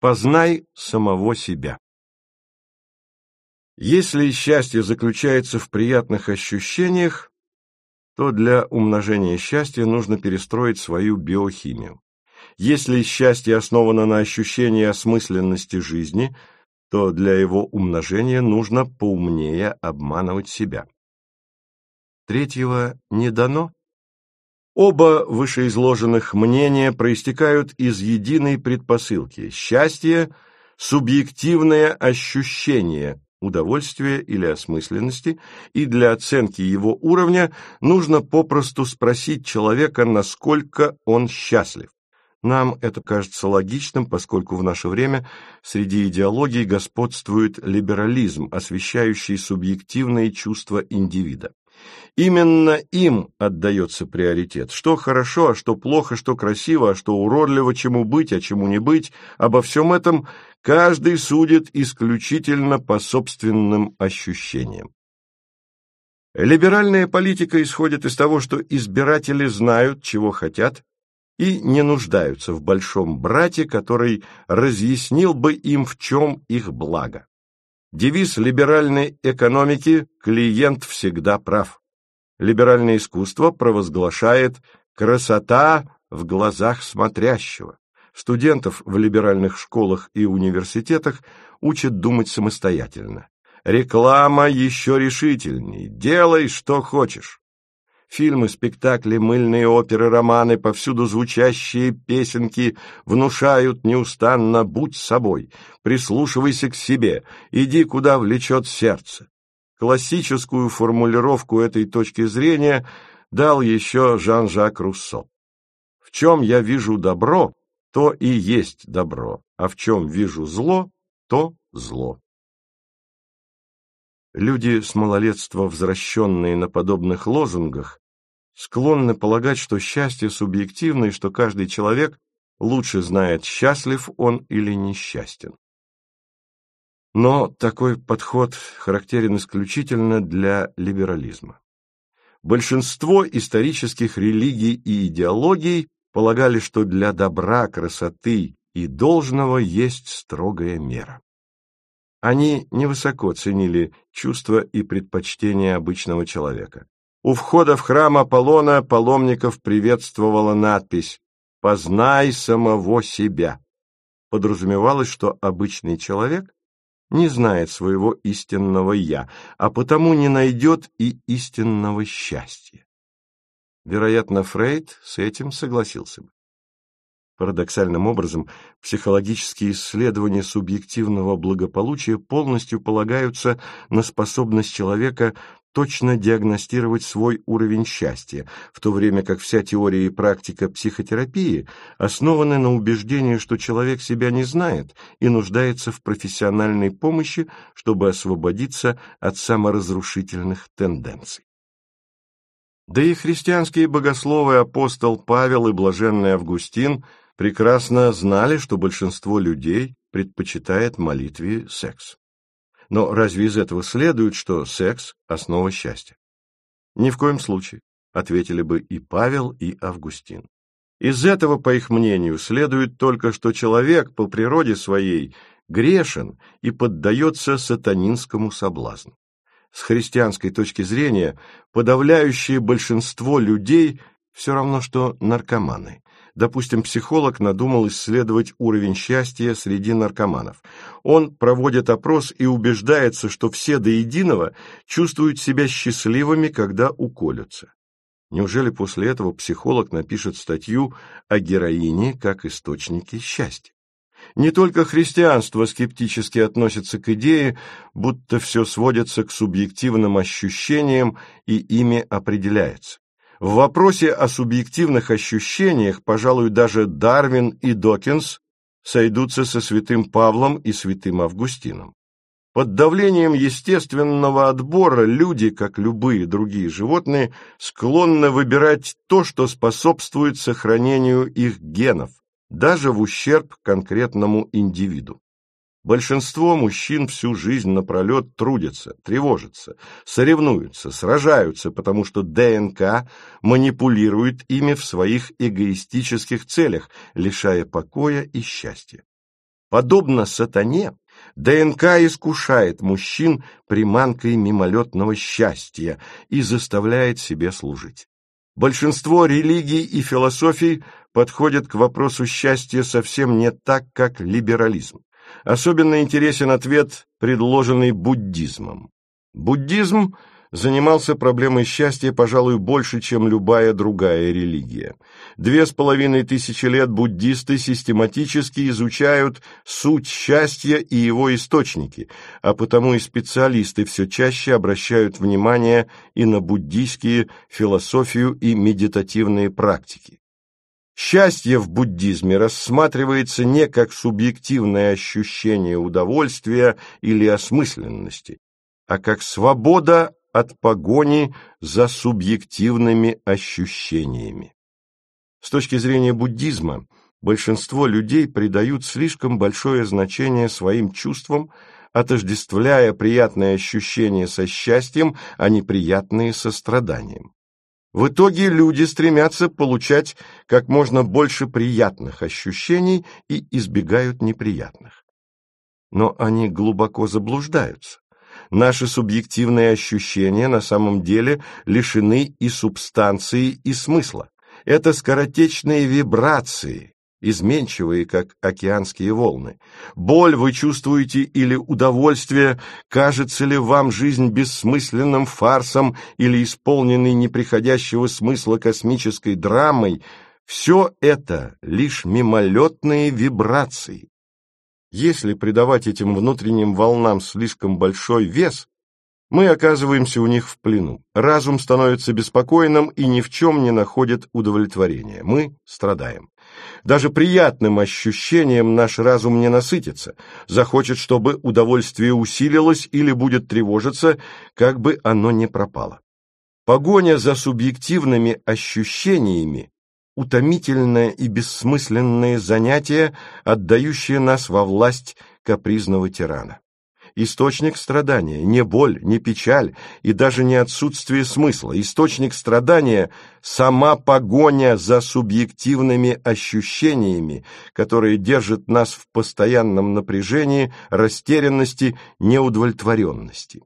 Познай самого себя. Если счастье заключается в приятных ощущениях, то для умножения счастья нужно перестроить свою биохимию. Если счастье основано на ощущении осмысленности жизни, то для его умножения нужно поумнее обманывать себя. Третьего не дано. Оба вышеизложенных мнения проистекают из единой предпосылки. Счастье – субъективное ощущение удовольствия или осмысленности, и для оценки его уровня нужно попросту спросить человека, насколько он счастлив. Нам это кажется логичным, поскольку в наше время среди идеологий господствует либерализм, освещающий субъективные чувства индивида. Именно им отдается приоритет. Что хорошо, а что плохо, что красиво, а что уродливо, чему быть, а чему не быть, обо всем этом каждый судит исключительно по собственным ощущениям. Либеральная политика исходит из того, что избиратели знают, чего хотят, и не нуждаются в большом брате, который разъяснил бы им, в чем их благо. Девиз либеральной экономики «клиент всегда прав». Либеральное искусство провозглашает «красота в глазах смотрящего». Студентов в либеральных школах и университетах учат думать самостоятельно. Реклама еще решительней. Делай, что хочешь. Фильмы, спектакли, мыльные оперы, романы, повсюду звучащие песенки внушают неустанно «будь собой», «прислушивайся к себе», «иди, куда влечет сердце». Классическую формулировку этой точки зрения дал еще Жан-Жак Руссо. В чем я вижу добро, то и есть добро, а в чем вижу зло, то зло. Люди с малолетства, возвращенные на подобных лозунгах, склонны полагать, что счастье субъективно и что каждый человек лучше знает, счастлив он или несчастен. Но такой подход характерен исключительно для либерализма. Большинство исторических религий и идеологий полагали, что для добра, красоты и должного есть строгая мера. Они невысоко ценили чувства и предпочтения обычного человека. У входа в храм Аполлона паломников приветствовала надпись «Познай самого себя». Подразумевалось, что обычный человек не знает своего истинного «я», а потому не найдет и истинного счастья. Вероятно, Фрейд с этим согласился бы. Парадоксальным образом, психологические исследования субъективного благополучия полностью полагаются на способность человека точно диагностировать свой уровень счастья, в то время как вся теория и практика психотерапии основаны на убеждении, что человек себя не знает и нуждается в профессиональной помощи, чтобы освободиться от саморазрушительных тенденций. Да и христианские богословы апостол Павел и блаженный Августин прекрасно знали, что большинство людей предпочитает молитве секс. Но разве из этого следует, что секс – основа счастья? Ни в коем случае, ответили бы и Павел, и Августин. Из этого, по их мнению, следует только, что человек по природе своей грешен и поддается сатанинскому соблазну. С христианской точки зрения, подавляющее большинство людей все равно, что наркоманы. Допустим, психолог надумал исследовать уровень счастья среди наркоманов. Он проводит опрос и убеждается, что все до единого чувствуют себя счастливыми, когда уколются. Неужели после этого психолог напишет статью о героине как источнике счастья? Не только христианство скептически относится к идее, будто все сводится к субъективным ощущениям и ими определяется. В вопросе о субъективных ощущениях, пожалуй, даже Дарвин и Докинс сойдутся со святым Павлом и святым Августином. Под давлением естественного отбора люди, как любые другие животные, склонны выбирать то, что способствует сохранению их генов, даже в ущерб конкретному индивиду. Большинство мужчин всю жизнь напролет трудятся, тревожатся, соревнуются, сражаются, потому что ДНК манипулирует ими в своих эгоистических целях, лишая покоя и счастья. Подобно сатане, ДНК искушает мужчин приманкой мимолетного счастья и заставляет себе служить. Большинство религий и философий подходят к вопросу счастья совсем не так, как либерализм. Особенно интересен ответ, предложенный буддизмом. Буддизм занимался проблемой счастья, пожалуй, больше, чем любая другая религия. Две с половиной тысячи лет буддисты систематически изучают суть счастья и его источники, а потому и специалисты все чаще обращают внимание и на буддийские философию и медитативные практики. Счастье в буддизме рассматривается не как субъективное ощущение удовольствия или осмысленности, а как свобода от погони за субъективными ощущениями. С точки зрения буддизма, большинство людей придают слишком большое значение своим чувствам, отождествляя приятные ощущения со счастьем, а неприятные со страданием. В итоге люди стремятся получать как можно больше приятных ощущений и избегают неприятных. Но они глубоко заблуждаются наши субъективные ощущения на самом деле лишены и субстанции, и смысла. Это скоротечные вибрации, изменчивые, как океанские волны. Боль вы чувствуете или удовольствие, кажется ли вам жизнь бессмысленным фарсом или исполненной неприходящего смысла космической драмой, все это лишь мимолетные вибрации. Если придавать этим внутренним волнам слишком большой вес, мы оказываемся у них в плену. Разум становится беспокойным и ни в чем не находит удовлетворения. Мы страдаем. Даже приятным ощущением наш разум не насытится, захочет, чтобы удовольствие усилилось или будет тревожиться, как бы оно ни пропало. Погоня за субъективными ощущениями утомительное и бессмысленное занятие, отдающее нас во власть капризного тирана. Источник страдания не боль, не печаль и даже не отсутствие смысла. Источник страдания – сама погоня за субъективными ощущениями, которые держат нас в постоянном напряжении, растерянности, неудовлетворенности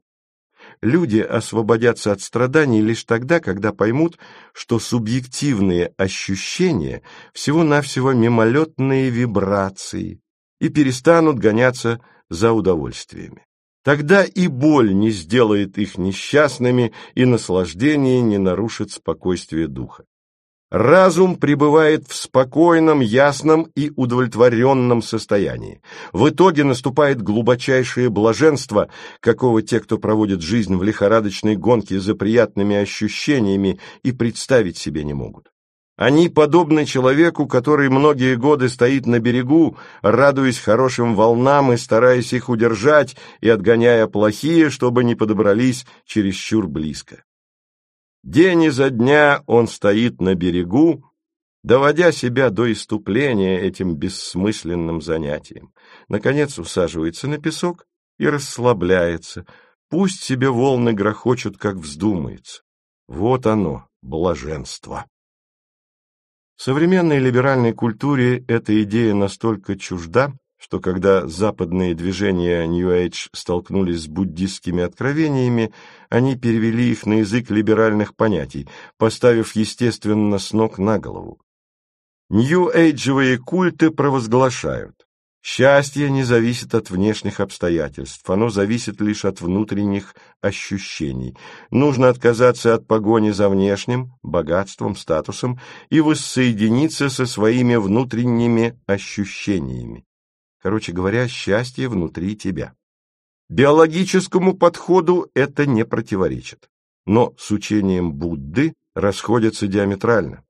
люди освободятся от страданий лишь тогда, когда поймут, что субъективные ощущения всего-навсего мимолетные вибрации и перестанут гоняться за удовольствиями. Тогда и боль не сделает их несчастными, и наслаждение не нарушит спокойствие духа. Разум пребывает в спокойном, ясном и удовлетворенном состоянии. В итоге наступает глубочайшее блаженство, какого те, кто проводит жизнь в лихорадочной гонке за приятными ощущениями, и представить себе не могут. Они подобны человеку, который многие годы стоит на берегу, радуясь хорошим волнам и стараясь их удержать и отгоняя плохие, чтобы не подобрались чересчур близко. День изо дня он стоит на берегу, доводя себя до иступления этим бессмысленным занятием. Наконец усаживается на песок и расслабляется. Пусть себе волны грохочут, как вздумается. Вот оно, блаженство. Современной либеральной культуре эта идея настолько чужда, что когда западные движения New Age столкнулись с буддистскими откровениями, они перевели их на язык либеральных понятий, поставив, естественно, с ног на голову. Нью-эйджевые культы провозглашают. Счастье не зависит от внешних обстоятельств, оно зависит лишь от внутренних ощущений. Нужно отказаться от погони за внешним, богатством, статусом и воссоединиться со своими внутренними ощущениями. Короче говоря, счастье внутри тебя. Биологическому подходу это не противоречит, но с учением Будды расходятся диаметрально.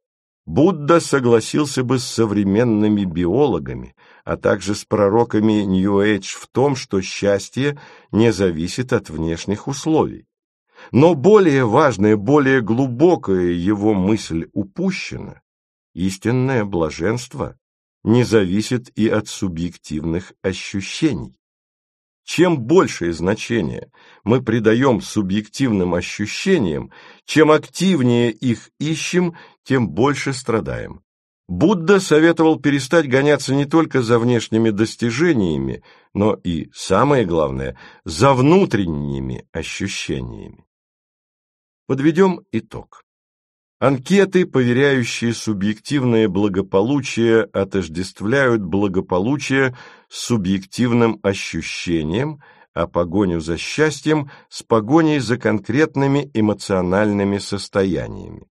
Будда согласился бы с современными биологами, а также с пророками Нью-Эйдж в том, что счастье не зависит от внешних условий. Но более важная, более глубокая его мысль упущена. Истинное блаженство не зависит и от субъективных ощущений. Чем большее значение мы придаем субъективным ощущениям, чем активнее их ищем, тем больше страдаем. Будда советовал перестать гоняться не только за внешними достижениями, но и, самое главное, за внутренними ощущениями. Подведем итог. Анкеты, поверяющие субъективное благополучие, отождествляют благополучие с субъективным ощущением, а погоню за счастьем с погоней за конкретными эмоциональными состояниями.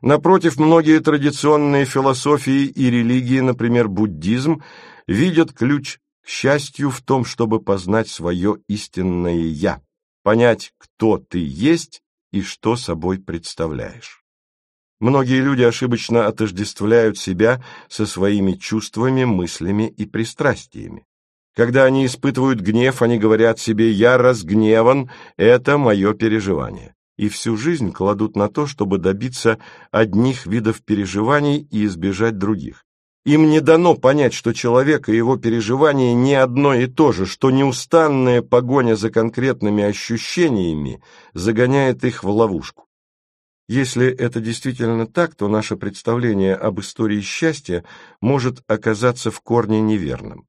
Напротив, многие традиционные философии и религии, например, буддизм, видят ключ к счастью в том, чтобы познать свое истинное «я», понять, кто ты есть и что собой представляешь. Многие люди ошибочно отождествляют себя со своими чувствами, мыслями и пристрастиями. Когда они испытывают гнев, они говорят себе «я разгневан, это мое переживание» и всю жизнь кладут на то, чтобы добиться одних видов переживаний и избежать других. Им не дано понять, что человек и его переживания не одно и то же, что неустанная погоня за конкретными ощущениями загоняет их в ловушку. Если это действительно так, то наше представление об истории счастья может оказаться в корне неверным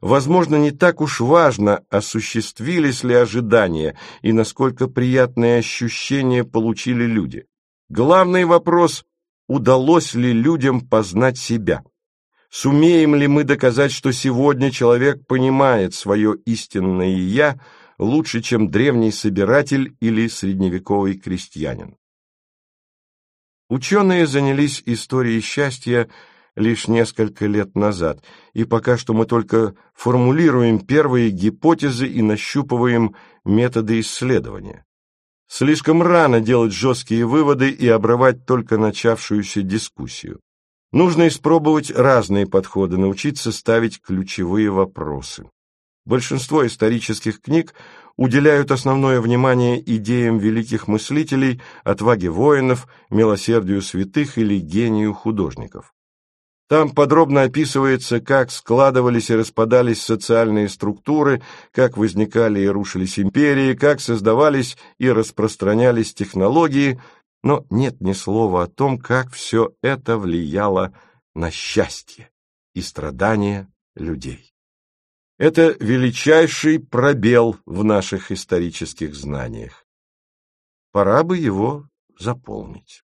возможно, не так уж важно, осуществились ли ожидания и насколько приятные ощущения получили люди. Главный вопрос – удалось ли людям познать себя? Сумеем ли мы доказать, что сегодня человек понимает свое истинное «я» лучше, чем древний собиратель или средневековый крестьянин? Ученые занялись историей счастья – лишь несколько лет назад, и пока что мы только формулируем первые гипотезы и нащупываем методы исследования. Слишком рано делать жесткие выводы и обрывать только начавшуюся дискуссию. Нужно испробовать разные подходы, научиться ставить ключевые вопросы. Большинство исторических книг уделяют основное внимание идеям великих мыслителей, отваге воинов, милосердию святых или гению художников. Там подробно описывается, как складывались и распадались социальные структуры, как возникали и рушились империи, как создавались и распространялись технологии, но нет ни слова о том, как все это влияло на счастье и страдания людей. Это величайший пробел в наших исторических знаниях. Пора бы его заполнить.